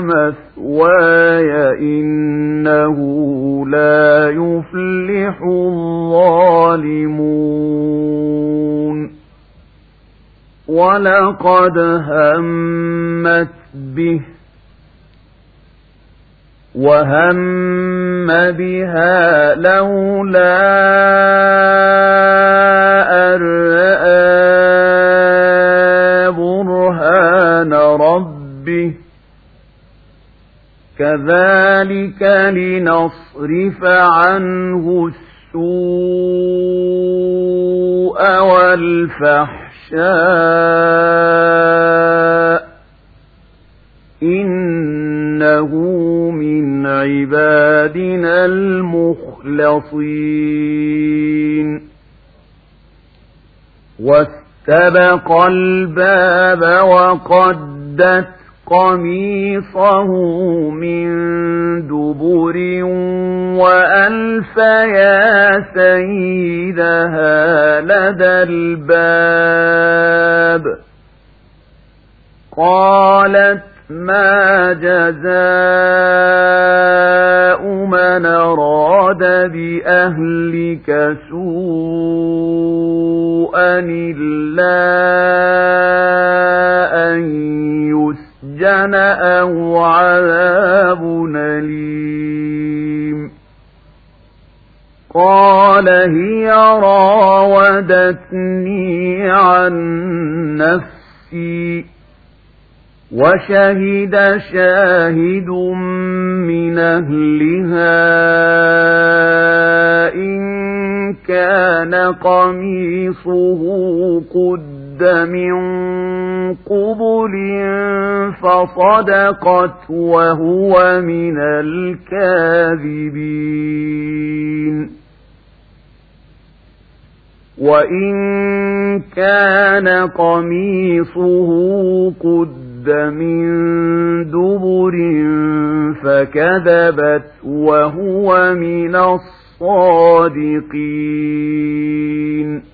مثواي إنه لا يفلح الظالمون ولقد همت به وهم بها لولا أن برهان ربه كذلك لنصرف عنه السوء والفحشاء إنه من عبادنا المخلصين واستبق الباب وقدت قميصه من دبر وألف يا سيدها لدى الباب. قالت ما جزاء من أراد بأهلك سوءا إلا يسجن أو عذاب أليم قال هي راودتني عن نفسي وشهد شاهد من أهلها إن كان قميصه قد من قبل فصدقت وهو من الكاذبين وإن كان قميصه قد من دبر فكذبت وهو من الصادقين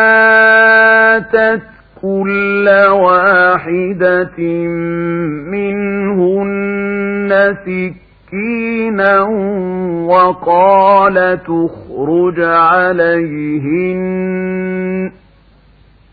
كل واحدة منهن سكينا وقال تخرج عليهن